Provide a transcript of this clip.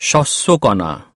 শস্যকণা